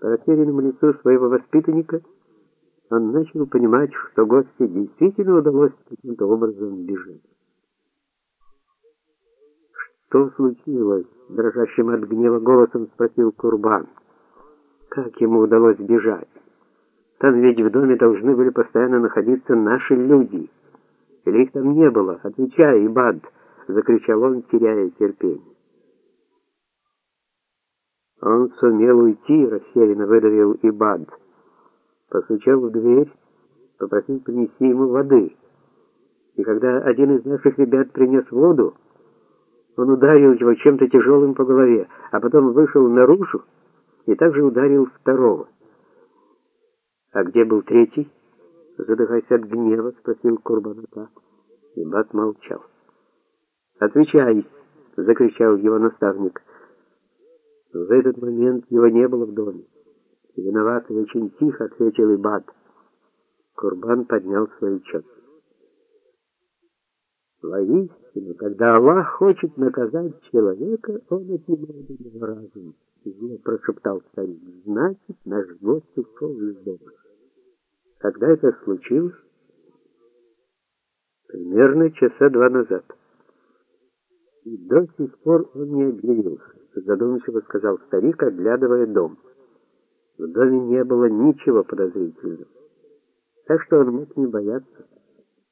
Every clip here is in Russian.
По лицу своего воспитанника он начал понимать, что гостю действительно удалось каким-то образом бежать. Что случилось? дрожащим от гнева голосом спросил Курбан. Как ему удалось бежать? Там ведь в доме должны были постоянно находиться наши люди. Или их там не было? Отвечай, Ибад, закричал он, теряя терпение. Он сумел уйти, растерянно выдавил Ибад. Постучал в дверь, попросил принести ему воды. И когда один из наших ребят принес воду, он ударил его чем-то тяжелым по голове, а потом вышел наружу и также ударил второго. А где был третий? Задыхаясь от гнева, спросил Курбаната. Ибад молчал. «Отвечай!» — закричал его наставник. В этот момент его не было в доме. Виноват и очень тихо ответил Ибад. Курбан поднял свои четки. Воистину, когда Аллах хочет наказать человека, он отнимает у него разум. Зло прошептал старик. Значит, наш гость ушел из дома. Когда это случилось? Примерно часа два назад. И до сих пор он не объявился, задумчиво сказал старик, оглядывая дом. В доме не было ничего подозрительного. Так что он мог не бояться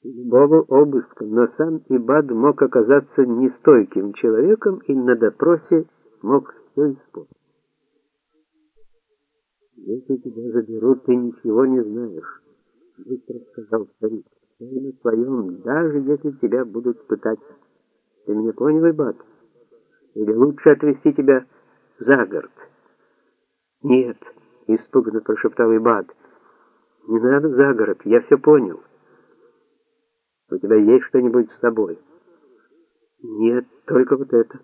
любого обыска, но сам Ибад мог оказаться нестойким человеком и на допросе мог все испортить. Если тебя заберут, ты ничего не знаешь, быстро сказал старик. Ты на своем, даже если тебя будут пытать. Понял, Ибад? Или лучше отвезти тебя за город? Нет, испуганно прошептал Ибад. Не надо за город, я все понял. У тебя есть что-нибудь с собой? Нет, только вот это.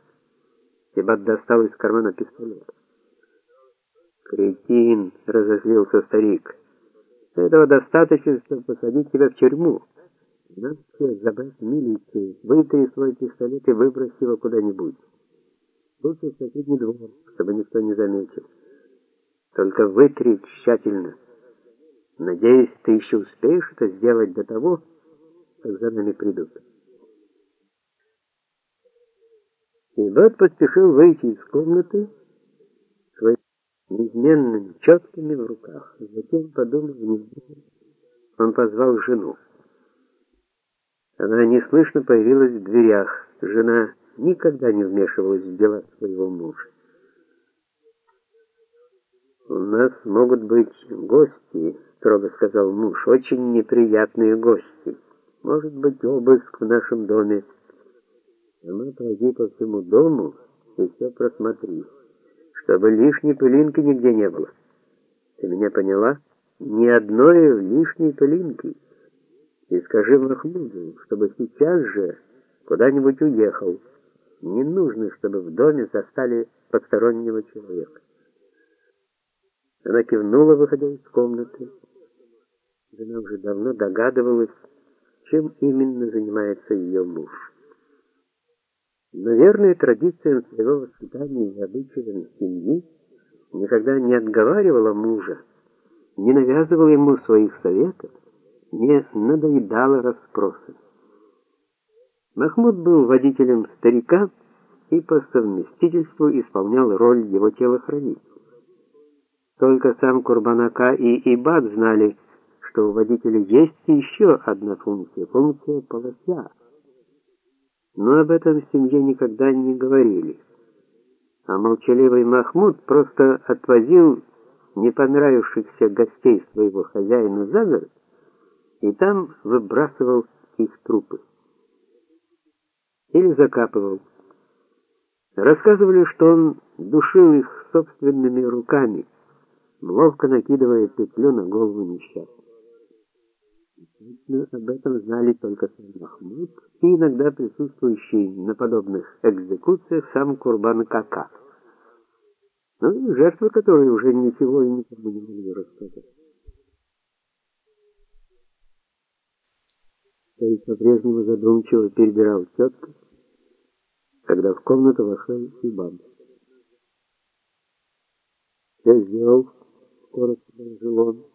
Себат достал из кармана пистолет. Кретин, разозлился старик. Этого достаточно, чтобы посадить тебя в тюрьму. Надо забрать в милицию, вытри свой пистолет и выбрось его куда-нибудь. Лучше в соседний двор, чтобы никто не заметил. Только вытри тщательно. Надеюсь, ты еще успеешь это сделать до того, как за нами придут. Ибад поспешил выйти из комнаты своими неизменными четкими в руках. Затем, подумав он позвал жену. Она неслышно появилась в дверях. Жена никогда не вмешивалась в дела своего мужа. «У нас могут быть гости», — строго сказал муж, — «очень неприятные гости» может быть обыск в нашем доме. Сама пройди по всему дому и все просмотри, чтобы лишней пылинки нигде не было. Ты меня поняла? Ни одной лишней пылинки. И скажи Махмуду, чтобы сейчас же куда-нибудь уехал. Не нужно, чтобы в доме застали постороннего человека. Она кивнула, выходя из комнаты. Жена уже давно догадывалась, чем именно занимается ее муж. Наверное, традициям своего воспитания и обычаям семьи никогда не отговаривала мужа, не навязывала ему своих советов, не надоедала расспросами. Махмуд был водителем старика и по совместительству исполнял роль его телохранителя. Только сам Курбанака и Ибад знали, что у водителя есть еще одна функция, функция полося. Но об этом в семье никогда не говорили. А молчаливый Махмуд просто отвозил не понравившихся гостей своего хозяина за город и там выбрасывал их трупы. Или закапывал. Рассказывали, что он душил их собственными руками, ловко накидывая петлю на голову несчастных. Точно об этом знали только сам Махмуд и иногда присутствующий на подобных экзекуциях сам Курбан Кака. Ну жертвы, которые уже ничего и никому не могли рассказать. Старик по-прежнему задумчиво перебирал четко, когда в комнату вошел Ибан. «Я сделал?» коротко доложил он.